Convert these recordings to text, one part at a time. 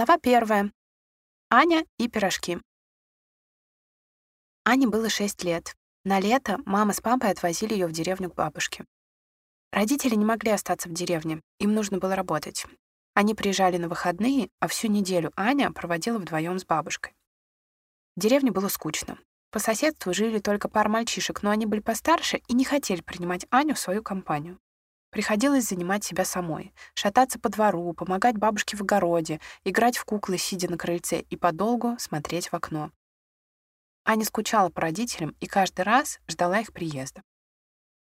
Глава первая. Аня и пирожки. Ане было 6 лет. На лето мама с папой отвозили ее в деревню к бабушке. Родители не могли остаться в деревне, им нужно было работать. Они приезжали на выходные, а всю неделю Аня проводила вдвоем с бабушкой. В деревне было скучно. По соседству жили только пара мальчишек, но они были постарше и не хотели принимать Аню в свою компанию. Приходилось занимать себя самой, шататься по двору, помогать бабушке в огороде, играть в куклы, сидя на крыльце, и подолгу смотреть в окно. Аня скучала по родителям и каждый раз ждала их приезда.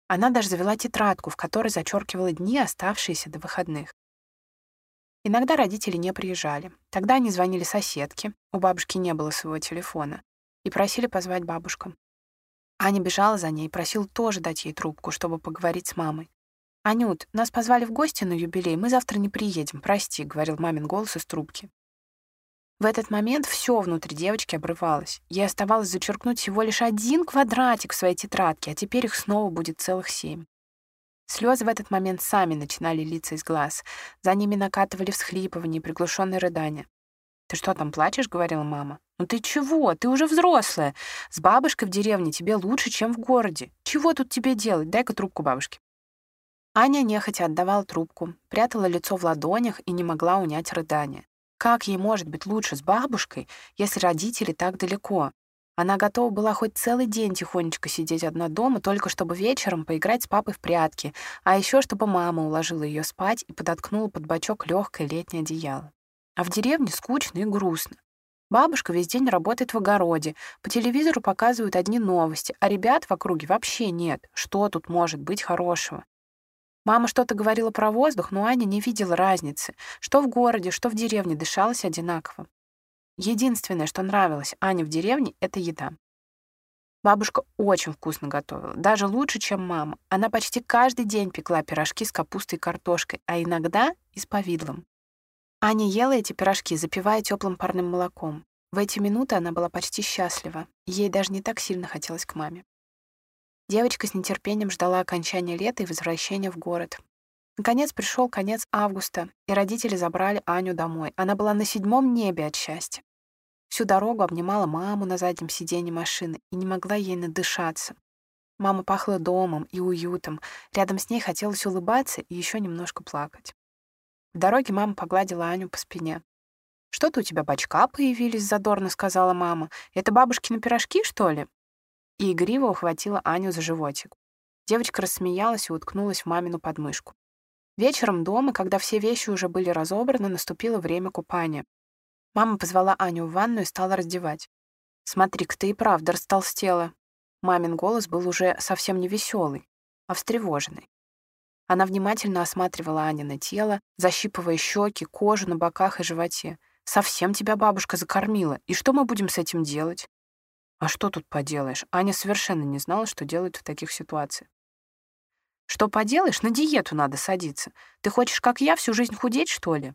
Она даже завела тетрадку, в которой зачеркивала дни, оставшиеся до выходных. Иногда родители не приезжали. Тогда они звонили соседке, у бабушки не было своего телефона, и просили позвать бабушку. Аня бежала за ней и просила тоже дать ей трубку, чтобы поговорить с мамой. «Анют, нас позвали в гости на юбилей, мы завтра не приедем, прости», — говорил мамин голос из трубки. В этот момент все внутри девочки обрывалось. Ей оставалось зачеркнуть всего лишь один квадратик в своей тетрадке, а теперь их снова будет целых семь. Слезы в этот момент сами начинали литься из глаз. За ними накатывали всхлипывания и приглушенные рыдания. «Ты что там, плачешь?» — говорила мама. «Ну ты чего? Ты уже взрослая. С бабушкой в деревне тебе лучше, чем в городе. Чего тут тебе делать? Дай-ка трубку бабушке». Аня нехотя отдавала трубку, прятала лицо в ладонях и не могла унять рыдания. Как ей может быть лучше с бабушкой, если родители так далеко? Она готова была хоть целый день тихонечко сидеть одна дома, только чтобы вечером поиграть с папой в прятки, а еще чтобы мама уложила ее спать и подоткнула под бочок легкое летнее одеяло. А в деревне скучно и грустно. Бабушка весь день работает в огороде, по телевизору показывают одни новости, а ребят в округе вообще нет. Что тут может быть хорошего? Мама что-то говорила про воздух, но Аня не видела разницы. Что в городе, что в деревне дышалось одинаково. Единственное, что нравилось Ане в деревне, — это еда. Бабушка очень вкусно готовила, даже лучше, чем мама. Она почти каждый день пекла пирожки с капустой и картошкой, а иногда и с повидлом. Аня ела эти пирожки, запивая теплым парным молоком. В эти минуты она была почти счастлива. Ей даже не так сильно хотелось к маме. Девочка с нетерпением ждала окончания лета и возвращения в город. Наконец пришел конец августа, и родители забрали Аню домой. Она была на седьмом небе от счастья. Всю дорогу обнимала маму на заднем сиденье машины и не могла ей надышаться. Мама пахла домом и уютом. Рядом с ней хотелось улыбаться и еще немножко плакать. В дороге мама погладила Аню по спине. «Что-то у тебя бачка появились», — задорно сказала мама. «Это бабушкины пирожки, что ли?» И игриво ухватила Аню за животик. Девочка рассмеялась и уткнулась в мамину подмышку. Вечером дома, когда все вещи уже были разобраны, наступило время купания. Мама позвала Аню в ванну и стала раздевать. «Смотри-ка, ты и правда растолстела». Мамин голос был уже совсем не веселый, а встревоженный. Она внимательно осматривала Анина тело, защипывая щеки, кожу на боках и животе. «Совсем тебя бабушка закормила. И что мы будем с этим делать?» А что тут поделаешь? Аня совершенно не знала, что делать в таких ситуациях. Что поделаешь? На диету надо садиться. Ты хочешь, как я, всю жизнь худеть, что ли?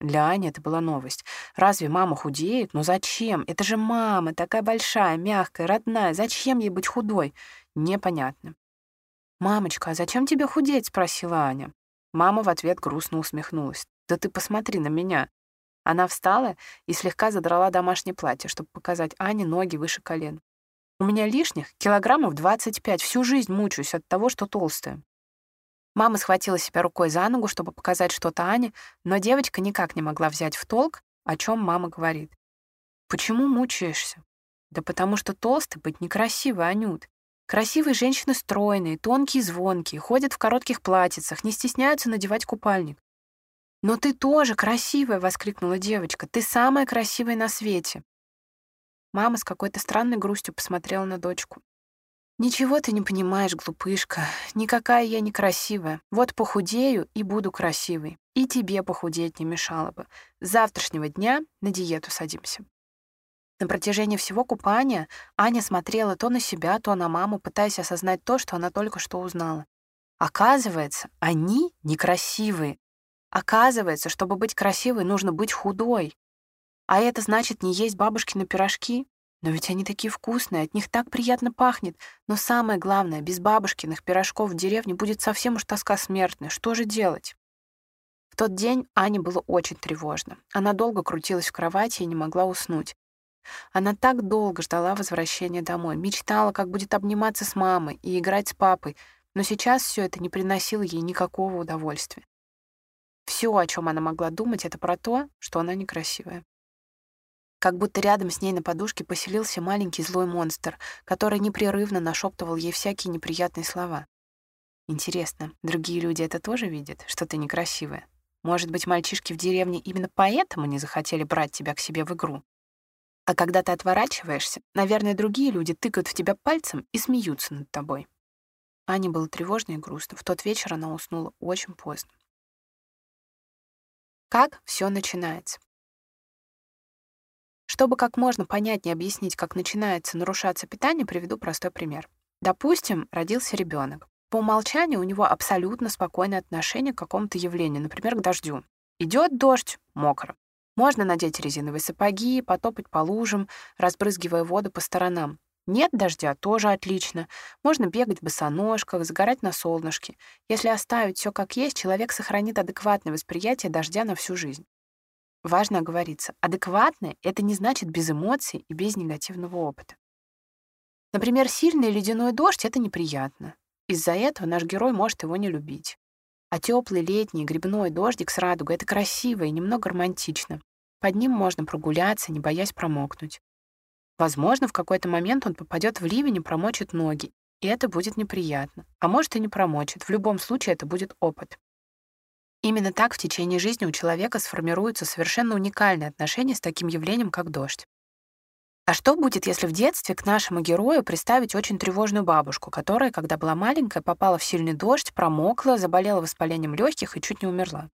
Для Ани это была новость. Разве мама худеет? Ну зачем? Это же мама, такая большая, мягкая, родная. Зачем ей быть худой? Непонятно. «Мамочка, а зачем тебе худеть?» — спросила Аня. Мама в ответ грустно усмехнулась. «Да ты посмотри на меня. Она встала и слегка задрала домашнее платье, чтобы показать Ане ноги выше колен. «У меня лишних килограммов 25. Всю жизнь мучаюсь от того, что толстая». Мама схватила себя рукой за ногу, чтобы показать что-то Ане, но девочка никак не могла взять в толк, о чем мама говорит. «Почему мучаешься?» «Да потому что толстый быть некрасиво, Анют. Красивые женщины стройные, тонкие звонкие, ходят в коротких платьицах, не стесняются надевать купальник. «Но ты тоже красивая!» — воскликнула девочка. «Ты самая красивая на свете!» Мама с какой-то странной грустью посмотрела на дочку. «Ничего ты не понимаешь, глупышка. Никакая я не красивая. Вот похудею и буду красивой. И тебе похудеть не мешало бы. С завтрашнего дня на диету садимся». На протяжении всего купания Аня смотрела то на себя, то на маму, пытаясь осознать то, что она только что узнала. Оказывается, они некрасивые. Оказывается, чтобы быть красивой, нужно быть худой. А это значит не есть бабушкины пирожки? Но ведь они такие вкусные, от них так приятно пахнет. Но самое главное, без бабушкиных пирожков в деревне будет совсем уж тоска смертная. Что же делать? В тот день Ане было очень тревожно. Она долго крутилась в кровати и не могла уснуть. Она так долго ждала возвращения домой, мечтала, как будет обниматься с мамой и играть с папой, но сейчас все это не приносило ей никакого удовольствия. Все, о чем она могла думать, это про то, что она некрасивая. Как будто рядом с ней на подушке поселился маленький злой монстр, который непрерывно нашептывал ей всякие неприятные слова. Интересно, другие люди это тоже видят, что ты некрасивая? Может быть, мальчишки в деревне именно поэтому не захотели брать тебя к себе в игру? А когда ты отворачиваешься, наверное, другие люди тыкают в тебя пальцем и смеются над тобой. Ане было тревожно и грустно. В тот вечер она уснула очень поздно. Как все начинается? Чтобы как можно понятнее объяснить, как начинается нарушаться питание, приведу простой пример. Допустим, родился ребенок. По умолчанию у него абсолютно спокойное отношение к какому-то явлению, например, к дождю. Идет дождь — мокро. Можно надеть резиновые сапоги, потопать по лужам, разбрызгивая воду по сторонам. Нет дождя — тоже отлично. Можно бегать в босоножках, загорать на солнышке. Если оставить все как есть, человек сохранит адекватное восприятие дождя на всю жизнь. Важно оговориться. Адекватное — это не значит без эмоций и без негативного опыта. Например, сильный ледяной дождь — это неприятно. Из-за этого наш герой может его не любить. А теплый летний грибной дождик с радугой — это красиво и немного романтично. Под ним можно прогуляться, не боясь промокнуть. Возможно, в какой-то момент он попадет в ливень и промочит ноги, и это будет неприятно. А может и не промочит. В любом случае это будет опыт. Именно так в течение жизни у человека сформируется совершенно уникальное отношение с таким явлением, как дождь. А что будет, если в детстве к нашему герою представить очень тревожную бабушку, которая, когда была маленькая, попала в сильный дождь, промокла, заболела воспалением легких и чуть не умерла?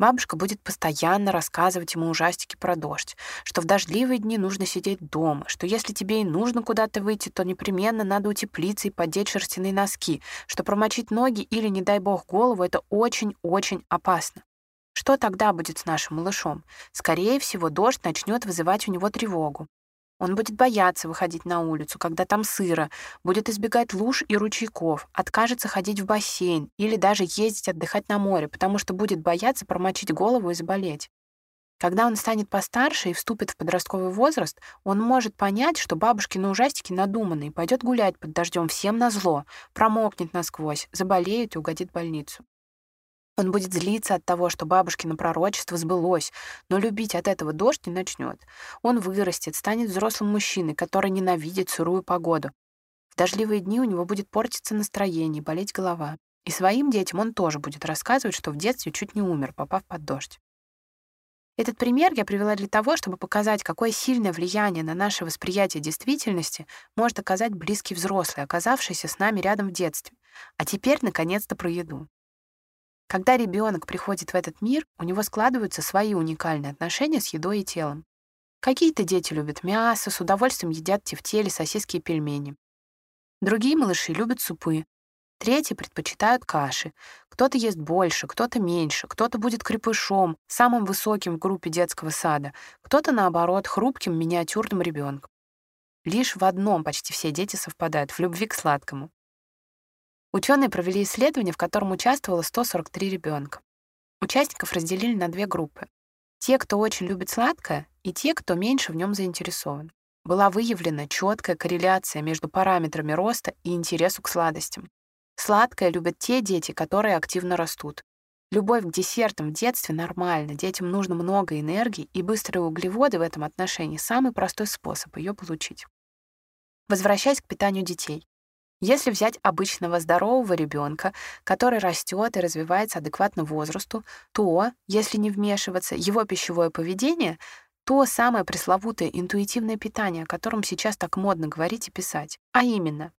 Бабушка будет постоянно рассказывать ему ужастики про дождь, что в дождливые дни нужно сидеть дома, что если тебе и нужно куда-то выйти, то непременно надо утеплиться и подеть шерстяные носки, что промочить ноги или, не дай бог, голову — это очень-очень опасно. Что тогда будет с нашим малышом? Скорее всего, дождь начнет вызывать у него тревогу. Он будет бояться выходить на улицу, когда там сыро, будет избегать луж и ручейков, откажется ходить в бассейн или даже ездить отдыхать на море, потому что будет бояться промочить голову и заболеть. Когда он станет постарше и вступит в подростковый возраст, он может понять, что бабушкины ужастики надуманы и пойдет гулять под дождем всем назло, промокнет насквозь, заболеет и угодит в больницу. Он будет злиться от того, что бабушкино пророчество сбылось, но любить от этого дождь не начнет. Он вырастет, станет взрослым мужчиной, который ненавидит сырую погоду. В дождливые дни у него будет портиться настроение, болеть голова. И своим детям он тоже будет рассказывать, что в детстве чуть не умер, попав под дождь. Этот пример я привела для того, чтобы показать, какое сильное влияние на наше восприятие действительности может оказать близкий взрослый, оказавшийся с нами рядом в детстве. А теперь, наконец-то, про еду. Когда ребенок приходит в этот мир, у него складываются свои уникальные отношения с едой и телом. Какие-то дети любят мясо, с удовольствием едят тефтели, сосиски и пельмени. Другие малыши любят супы. Третьи предпочитают каши. Кто-то ест больше, кто-то меньше, кто-то будет крепышом, самым высоким в группе детского сада, кто-то, наоборот, хрупким миниатюрным ребенком. Лишь в одном почти все дети совпадают — в любви к сладкому. Ученые провели исследование, в котором участвовало 143 ребенка. Участников разделили на две группы. Те, кто очень любит сладкое, и те, кто меньше в нем заинтересован. Была выявлена четкая корреляция между параметрами роста и интересу к сладостям. Сладкое любят те дети, которые активно растут. Любовь к десертам в детстве нормальна. Детям нужно много энергии, и быстрые углеводы в этом отношении — самый простой способ ее получить. Возвращаясь к питанию детей. Если взять обычного здорового ребенка, который растет и развивается адекватно возрасту, то, если не вмешиваться, его пищевое поведение — то самое пресловутое интуитивное питание, о котором сейчас так модно говорить и писать. А именно,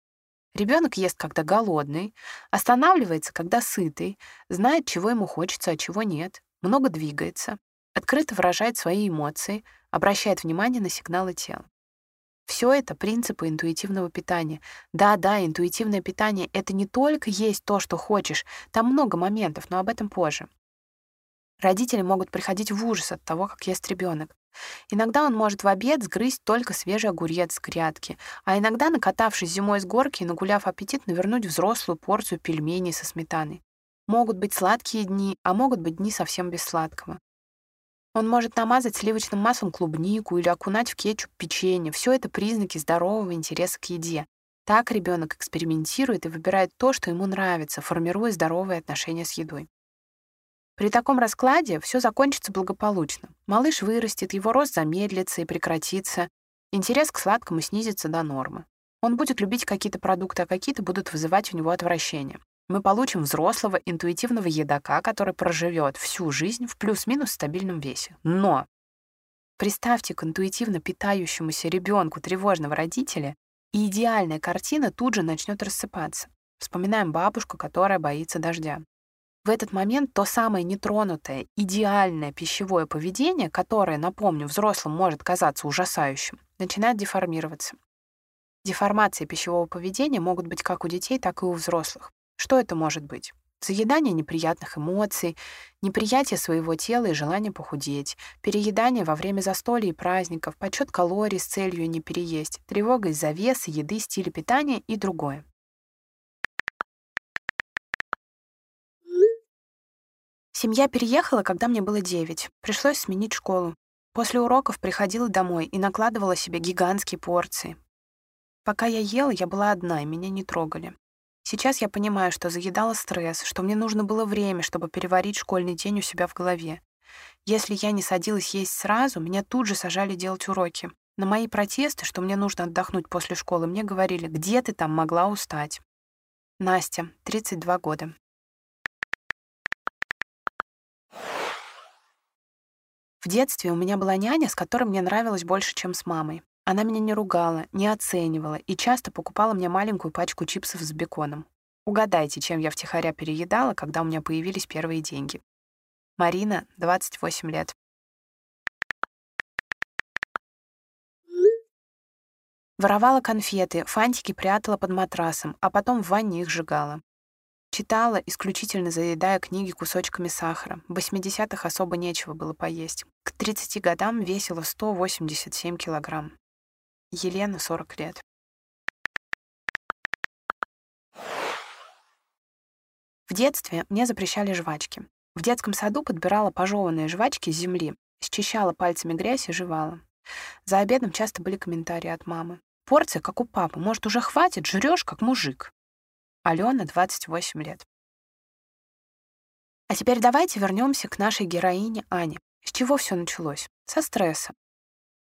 ребенок ест, когда голодный, останавливается, когда сытый, знает, чего ему хочется, а чего нет, много двигается, открыто выражает свои эмоции, обращает внимание на сигналы тела. Все это принципы интуитивного питания. Да-да, интуитивное питание — это не только есть то, что хочешь. Там много моментов, но об этом позже. Родители могут приходить в ужас от того, как ест ребенок. Иногда он может в обед сгрызть только свежий огурец с грядки, а иногда, накатавшись зимой с горки и нагуляв аппетит, навернуть взрослую порцию пельменей со сметаной. Могут быть сладкие дни, а могут быть дни совсем без сладкого. Он может намазать сливочным маслом клубнику или окунать в кетчуп печенье. Все это признаки здорового интереса к еде. Так ребенок экспериментирует и выбирает то, что ему нравится, формируя здоровые отношения с едой. При таком раскладе все закончится благополучно. Малыш вырастет, его рост замедлится и прекратится, интерес к сладкому снизится до нормы. Он будет любить какие-то продукты, а какие-то будут вызывать у него отвращение мы получим взрослого интуитивного едока, который проживет всю жизнь в плюс-минус стабильном весе. Но представьте к интуитивно питающемуся ребенку тревожного родителя, и идеальная картина тут же начнет рассыпаться. Вспоминаем бабушку, которая боится дождя. В этот момент то самое нетронутое, идеальное пищевое поведение, которое, напомню, взрослым может казаться ужасающим, начинает деформироваться. Деформации пищевого поведения могут быть как у детей, так и у взрослых. Что это может быть? Заедание неприятных эмоций, неприятие своего тела и желание похудеть, переедание во время застолья и праздников, подсчет калорий с целью не переесть, тревога из-за веса, еды, стиля питания и другое. Семья переехала, когда мне было 9. Пришлось сменить школу. После уроков приходила домой и накладывала себе гигантские порции. Пока я ела, я была одна, и меня не трогали. Сейчас я понимаю, что заедала стресс, что мне нужно было время, чтобы переварить школьный день у себя в голове. Если я не садилась есть сразу, меня тут же сажали делать уроки. На мои протесты, что мне нужно отдохнуть после школы, мне говорили, где ты там могла устать. Настя, 32 года. В детстве у меня была няня, с которой мне нравилось больше, чем с мамой. Она меня не ругала, не оценивала и часто покупала мне маленькую пачку чипсов с беконом. Угадайте, чем я втихаря переедала, когда у меня появились первые деньги. Марина, 28 лет. Воровала конфеты, фантики прятала под матрасом, а потом в ванне их сжигала. Читала, исключительно заедая книги кусочками сахара. В 80-х особо нечего было поесть. К 30 годам весила 187 килограмм. Елена, 40 лет. В детстве мне запрещали жвачки. В детском саду подбирала пожеванные жвачки с земли, счищала пальцами грязь и жевала. За обедом часто были комментарии от мамы. «Порция, как у папы. Может, уже хватит? Жрешь, как мужик». Алена, 28 лет. А теперь давайте вернемся к нашей героине Ане. С чего все началось? Со стресса.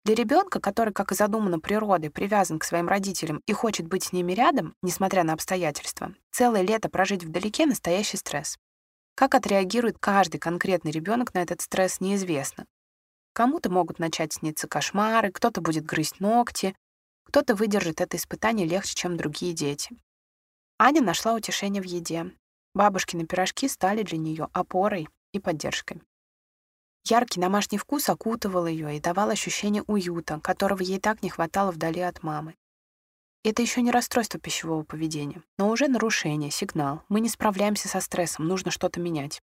Для ребенка, который, как и задумано природой, привязан к своим родителям и хочет быть с ними рядом, несмотря на обстоятельства, целое лето прожить вдалеке — настоящий стресс. Как отреагирует каждый конкретный ребенок на этот стресс, неизвестно. Кому-то могут начать сниться кошмары, кто-то будет грызть ногти, кто-то выдержит это испытание легче, чем другие дети. Аня нашла утешение в еде. Бабушкины пирожки стали для нее опорой и поддержкой. Яркий домашний вкус окутывал ее и давал ощущение уюта, которого ей так не хватало вдали от мамы. Это еще не расстройство пищевого поведения, но уже нарушение, сигнал. Мы не справляемся со стрессом, нужно что-то менять.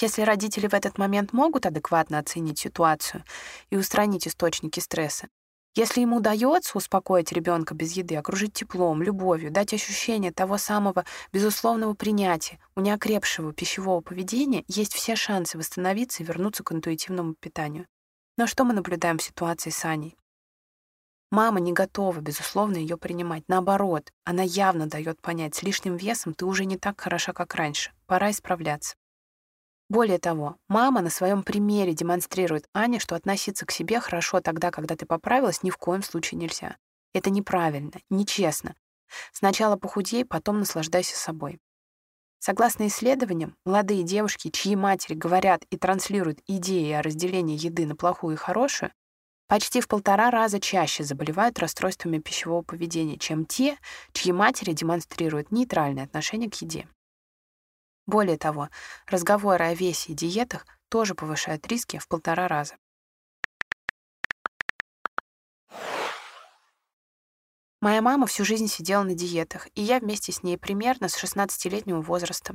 Если родители в этот момент могут адекватно оценить ситуацию и устранить источники стресса, если ему удается успокоить ребенка без еды, окружить теплом, любовью, дать ощущение того самого безусловного принятия, у неокрепшего пищевого поведения есть все шансы восстановиться и вернуться к интуитивному питанию. Но что мы наблюдаем в ситуации с Аней? Мама не готова, безусловно, ее принимать. Наоборот, она явно дает понять, с лишним весом ты уже не так хороша, как раньше. Пора исправляться. Более того, мама на своем примере демонстрирует Ане, что относиться к себе хорошо тогда, когда ты поправилась, ни в коем случае нельзя. Это неправильно, нечестно. Сначала похудей, потом наслаждайся собой. Согласно исследованиям, молодые девушки, чьи матери говорят и транслируют идеи о разделении еды на плохую и хорошую, почти в полтора раза чаще заболевают расстройствами пищевого поведения, чем те, чьи матери демонстрируют нейтральное отношение к еде. Более того, разговоры о весе и диетах тоже повышают риски в полтора раза. Моя мама всю жизнь сидела на диетах, и я вместе с ней примерно с 16-летнего возраста.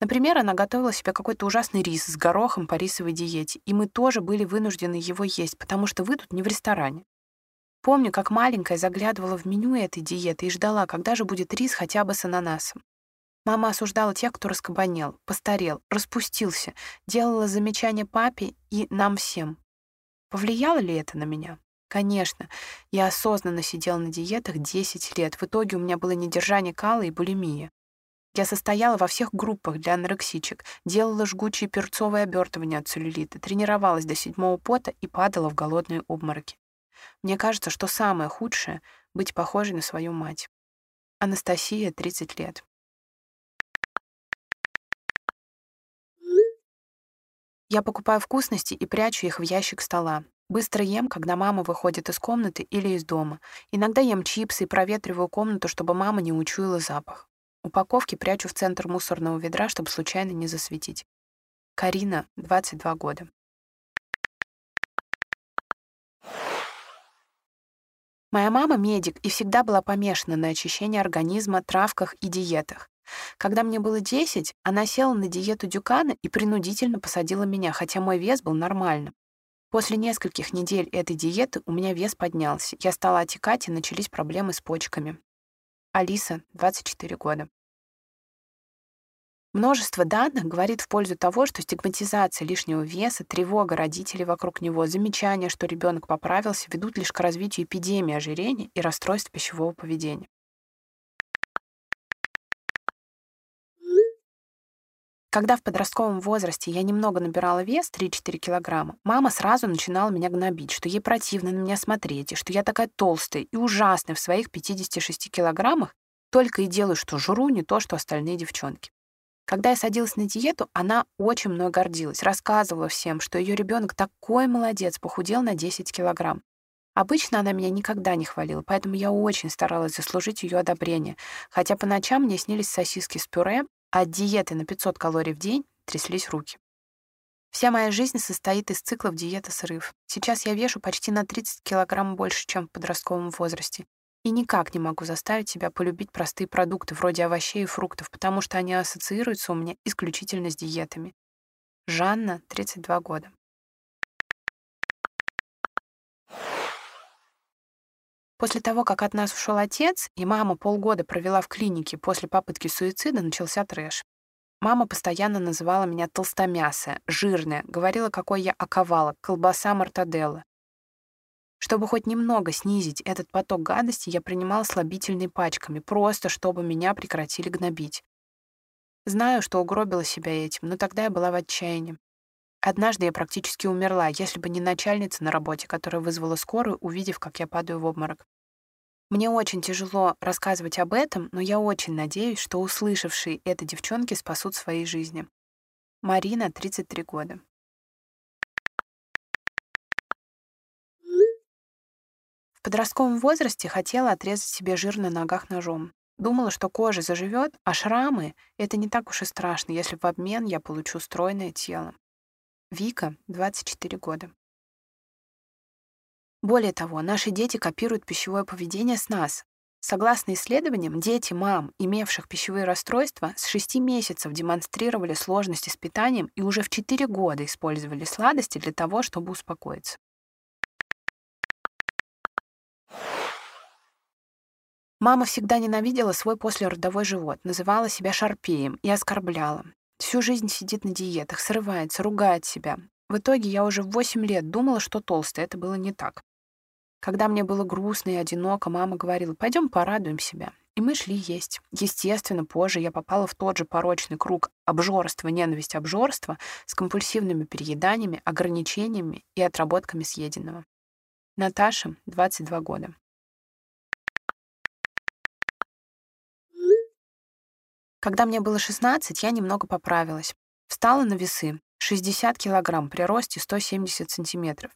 Например, она готовила себе какой-то ужасный рис с горохом по рисовой диете, и мы тоже были вынуждены его есть, потому что вы тут не в ресторане. Помню, как маленькая заглядывала в меню этой диеты и ждала, когда же будет рис хотя бы с ананасом. Мама осуждала тех, кто раскабанел, постарел, распустился, делала замечания папе и нам всем. Повлияло ли это на меня? Конечно, я осознанно сидела на диетах 10 лет. В итоге у меня было недержание кала и булимия. Я состояла во всех группах для анорексичек, делала жгучие перцовые обертывания от целлюлита, тренировалась до седьмого пота и падала в голодные обмороки. Мне кажется, что самое худшее — быть похожей на свою мать. Анастасия, 30 лет. Я покупаю вкусности и прячу их в ящик стола. Быстро ем, когда мама выходит из комнаты или из дома. Иногда ем чипсы и проветриваю комнату, чтобы мама не учуяла запах. Упаковки прячу в центр мусорного ведра, чтобы случайно не засветить. Карина, 22 года. Моя мама медик и всегда была помешана на очищении организма, травках и диетах. Когда мне было 10, она села на диету Дюкана и принудительно посадила меня, хотя мой вес был нормальным. После нескольких недель этой диеты у меня вес поднялся. Я стала отекать, и начались проблемы с почками. Алиса, 24 года. Множество данных говорит в пользу того, что стигматизация лишнего веса, тревога родителей вокруг него, замечание, что ребенок поправился, ведут лишь к развитию эпидемии ожирения и расстройств пищевого поведения. Когда в подростковом возрасте я немного набирала вес, 3-4 килограмма, мама сразу начинала меня гнобить, что ей противно на меня смотреть, и что я такая толстая и ужасная в своих 56 килограммах, только и делаю, что жру не то, что остальные девчонки. Когда я садилась на диету, она очень мной гордилась, рассказывала всем, что ее ребенок такой молодец, похудел на 10 килограмм. Обычно она меня никогда не хвалила, поэтому я очень старалась заслужить ее одобрение, хотя по ночам мне снились сосиски с пюре, от диеты на 500 калорий в день тряслись руки. Вся моя жизнь состоит из циклов диета-срыв. Сейчас я вешу почти на 30 килограмм больше, чем в подростковом возрасте. И никак не могу заставить себя полюбить простые продукты вроде овощей и фруктов, потому что они ассоциируются у меня исключительно с диетами. Жанна, 32 года. После того, как от нас ушел отец, и мама полгода провела в клинике после попытки суицида, начался трэш. Мама постоянно называла меня толстомясая, жирная, говорила, какой я оковала, колбаса мартаделла. Чтобы хоть немного снизить этот поток гадости, я принимала слабительные пачками, просто чтобы меня прекратили гнобить. Знаю, что угробила себя этим, но тогда я была в отчаянии. Однажды я практически умерла, если бы не начальница на работе, которая вызвала скорую, увидев, как я падаю в обморок. Мне очень тяжело рассказывать об этом, но я очень надеюсь, что услышавшие это девчонки спасут свои жизни. Марина, 33 года. В подростковом возрасте хотела отрезать себе жир на ногах ножом. Думала, что кожа заживет, а шрамы — это не так уж и страшно, если в обмен я получу стройное тело. Вика, 24 года. Более того, наши дети копируют пищевое поведение с нас. Согласно исследованиям, дети мам, имевших пищевые расстройства, с 6 месяцев демонстрировали сложности с питанием и уже в 4 года использовали сладости для того, чтобы успокоиться. Мама всегда ненавидела свой послеродовой живот, называла себя шарпеем и оскорбляла. Всю жизнь сидит на диетах, срывается, ругает себя. В итоге я уже в 8 лет думала, что толстая. Это было не так. Когда мне было грустно и одиноко, мама говорила, пойдем порадуем себя. И мы шли есть. Естественно, позже я попала в тот же порочный круг обжорства, ненависть обжорства с компульсивными перееданиями, ограничениями и отработками съеденного. Наташа, 22 года. Когда мне было 16, я немного поправилась. Встала на весы. 60 килограмм при росте 170 сантиметров.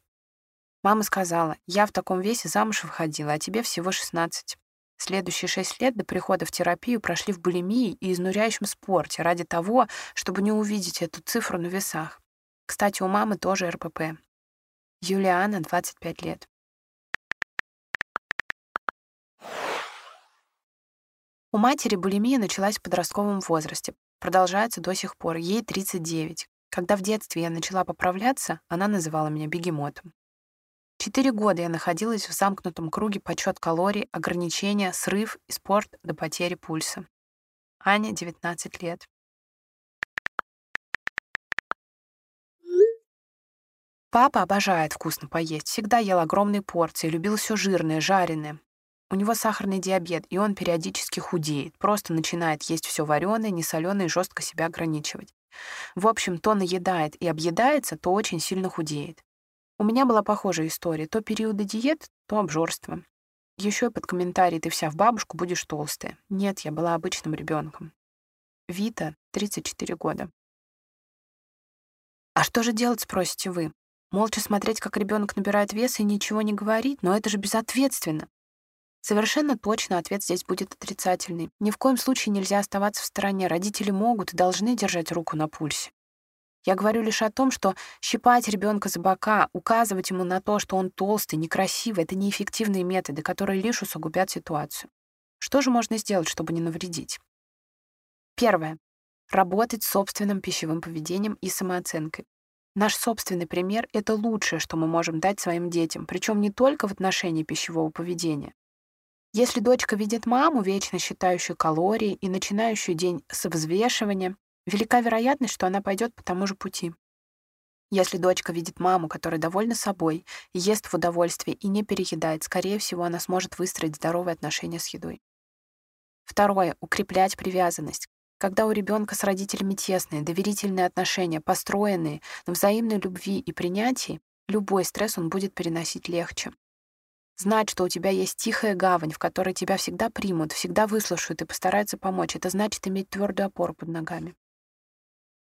Мама сказала, я в таком весе замуж выходила, а тебе всего 16. Следующие шесть лет до прихода в терапию прошли в булимии и изнуряющем спорте ради того, чтобы не увидеть эту цифру на весах. Кстати, у мамы тоже РПП. Юлиана, 25 лет. У матери булимия началась в подростковом возрасте. Продолжается до сих пор. Ей 39. Когда в детстве я начала поправляться, она называла меня бегемотом. Четыре года я находилась в замкнутом круге подсчет калорий, ограничения, срыв и спорт до потери пульса. Аня, 19 лет. Папа обожает вкусно поесть, всегда ел огромные порции, любил все жирное, жареное. У него сахарный диабет, и он периодически худеет, просто начинает есть все вареное, несоленое и жестко себя ограничивать. В общем, то наедает и объедается, то очень сильно худеет. У меня была похожая история. То периоды диет, то обжорство. Еще под комментарий «ты вся в бабушку, будешь толстая». Нет, я была обычным ребенком. Вита, 34 года. А что же делать, спросите вы? Молча смотреть, как ребенок набирает вес и ничего не говорить, но это же безответственно. Совершенно точно ответ здесь будет отрицательный. Ни в коем случае нельзя оставаться в стороне. Родители могут и должны держать руку на пульсе. Я говорю лишь о том, что щипать ребенка за бока, указывать ему на то, что он толстый, некрасивый — это неэффективные методы, которые лишь усугубят ситуацию. Что же можно сделать, чтобы не навредить? Первое. Работать с собственным пищевым поведением и самооценкой. Наш собственный пример — это лучшее, что мы можем дать своим детям, причем не только в отношении пищевого поведения. Если дочка видит маму, вечно считающую калории и начинающую день с взвешивания, велика вероятность, что она пойдет по тому же пути. Если дочка видит маму, которая довольна собой, ест в удовольствие и не переедает, скорее всего, она сможет выстроить здоровые отношения с едой. Второе — укреплять привязанность. Когда у ребенка с родителями тесные, доверительные отношения, построенные на взаимной любви и принятии, любой стресс он будет переносить легче. Знать, что у тебя есть тихая гавань, в которой тебя всегда примут, всегда выслушают и постараются помочь, это значит иметь твердую опору под ногами.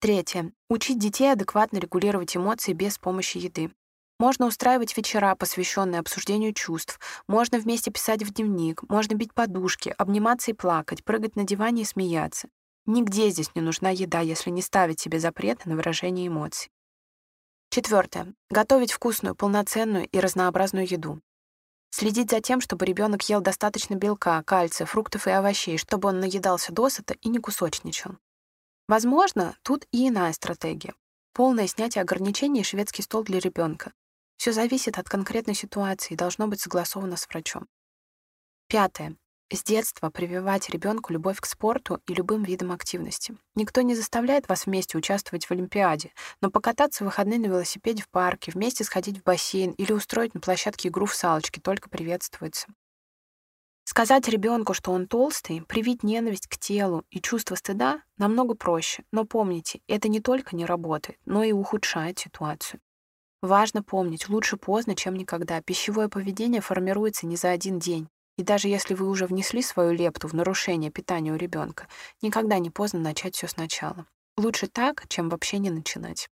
Третье. Учить детей адекватно регулировать эмоции без помощи еды. Можно устраивать вечера, посвященные обсуждению чувств. Можно вместе писать в дневник. Можно бить подушки, обниматься и плакать, прыгать на диване и смеяться. Нигде здесь не нужна еда, если не ставить себе запреты на выражение эмоций. Четвертое. Готовить вкусную, полноценную и разнообразную еду. Следить за тем, чтобы ребенок ел достаточно белка, кальция, фруктов и овощей, чтобы он наедался досыта и не кусочничал. Возможно, тут и иная стратегия. Полное снятие ограничений и шведский стол для ребенка. Все зависит от конкретной ситуации и должно быть согласовано с врачом. Пятое. С детства прививать ребенку любовь к спорту и любым видам активности. Никто не заставляет вас вместе участвовать в Олимпиаде, но покататься в выходные на велосипеде в парке, вместе сходить в бассейн или устроить на площадке игру в салочки только приветствуется. Сказать ребенку, что он толстый, привить ненависть к телу и чувство стыда намного проще. Но помните, это не только не работает, но и ухудшает ситуацию. Важно помнить, лучше поздно, чем никогда. Пищевое поведение формируется не за один день. И даже если вы уже внесли свою лепту в нарушение питания у ребенка, никогда не поздно начать все сначала. Лучше так, чем вообще не начинать.